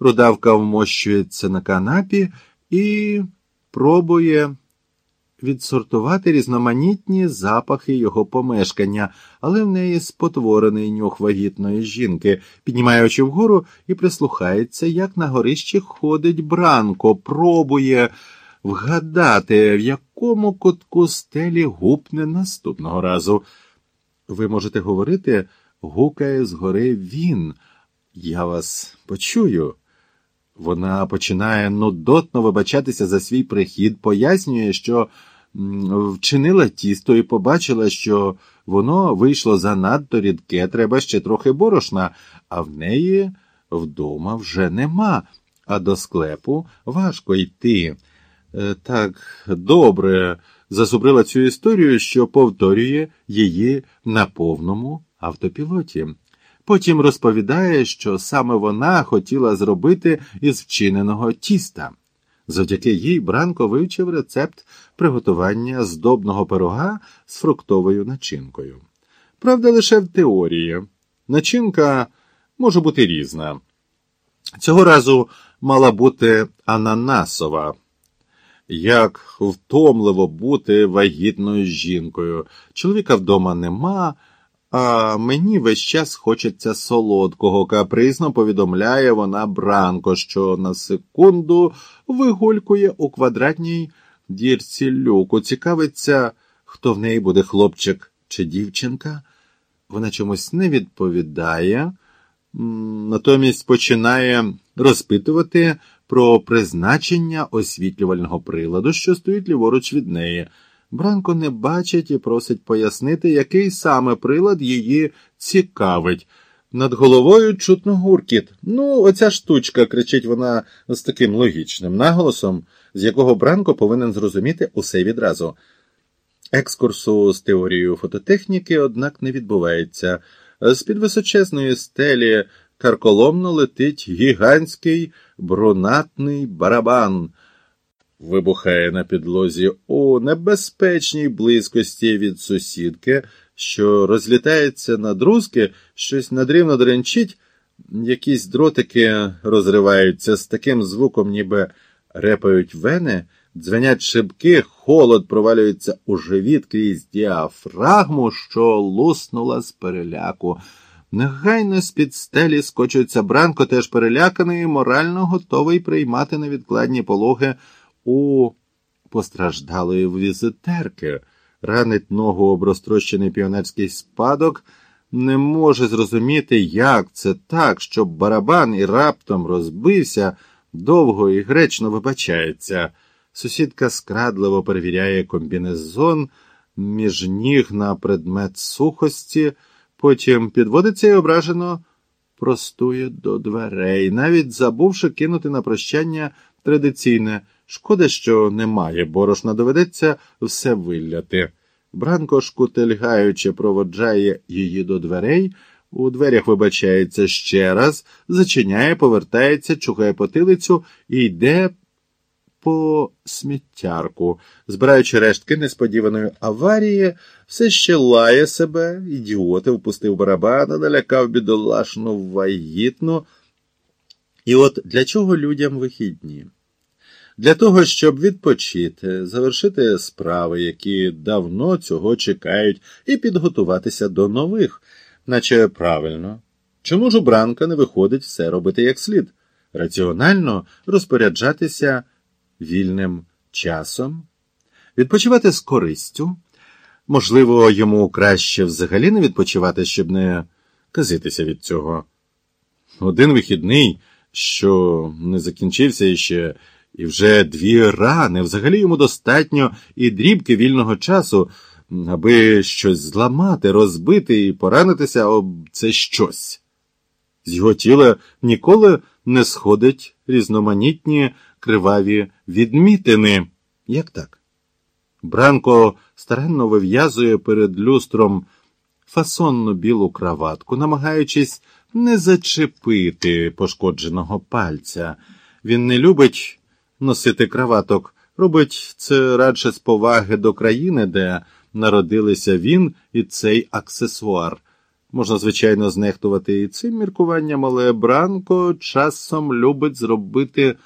Рудавка вмощується на канапі і пробує відсортувати різноманітні запахи його помешкання, але в неї спотворений нюх вагітної жінки, піднімає очі вгору і прислухається, як на горищі ходить бранко, пробує вгадати, в якому кутку стелі гупне наступного разу. Ви можете говорити, гукає згори він. Я вас почую. Вона починає нудотно вибачатися за свій прихід, пояснює, що вчинила тісто і побачила, що воно вийшло занадто рідке, треба ще трохи борошна, а в неї вдома вже нема, а до склепу важко йти. Е, так добре засубрила цю історію, що повторює її на повному автопілоті. Потім розповідає, що саме вона хотіла зробити із вчиненого тіста. Завдяки їй Бранко вивчив рецепт приготування здобного пирога з фруктовою начинкою. Правда, лише в теорії. Начинка може бути різна. Цього разу мала бути ананасова. Як втомливо бути вагітною жінкою. Чоловіка вдома нема. А мені весь час хочеться солодкого, капризно повідомляє вона Бранко, що на секунду вигулькує у квадратній дірці люку. Цікавиться, хто в неї буде хлопчик чи дівчинка. Вона чомусь не відповідає, натомість починає розпитувати про призначення освітлювального приладу, що стоїть ліворуч від неї. Бранко не бачить і просить пояснити, який саме прилад її цікавить. Над головою чутно гуркіт. Ну, оця штучка, кричить вона з таким логічним наголосом, з якого Бранко повинен зрозуміти усе відразу. Екскурсу з теорією фототехніки, однак, не відбувається. З під височезної стелі карколомно летить гігантський брунатний барабан вибухає на підлозі у небезпечній близькості від сусідки, що розлітається на друзки, щось надрівно дренчить, якісь дротики розриваються з таким звуком, ніби репають вени, дзвенять шибки, холод провалюється у живіт крізь діафрагму, що луснула з переляку. Негайно з під стелі скочується Бранко, теж переляканий, морально готовий приймати невідкладні пологи у постраждалої візитерки, ранить ногу об розтрощений піонерський спадок, не може зрозуміти, як це так, щоб барабан і раптом розбився, довго і гречно вибачається. Сусідка скрадливо перевіряє комбінезон між ніг на предмет сухості, потім підводиться і ображено простує до дверей, навіть забувши кинути на прощання традиційне. Шкода, що немає, борошна доведеться все вилляти. Бранко, шкутельгаючи, проводжає її до дверей, у дверях вибачається ще раз, зачиняє, повертається, чухає потилицю і йде по сміттярку, збираючи рештки несподіваної аварії, все ще лає себе, ідіоти, впустив барабана, налякав бідолашну вагітну. І от для чого людям вихідні? Для того, щоб відпочити, завершити справи, які давно цього чекають, і підготуватися до нових, наче правильно. Чому ж у Бранка не виходить все робити як слід, раціонально розпоряджатися вільним часом, відпочивати з користю? Можливо, йому краще взагалі не відпочивати, щоб не казитися від цього. Один вихідний, що не закінчився іще. І вже дві рани. Взагалі йому достатньо і дрібки вільного часу, аби щось зламати, розбити і поранитися об це щось. З його тіла ніколи не сходять різноманітні криваві відмітини. Як так? Бранко старанно вив'язує перед люстром фасонну білу краватку, намагаючись не зачепити пошкодженого пальця. Він не любить носити краваток, робить це радше з поваги до країни, де народилися він і цей аксесуар. Можна, звичайно, знехтувати і цим міркуванням, але Бранко часом любить зробити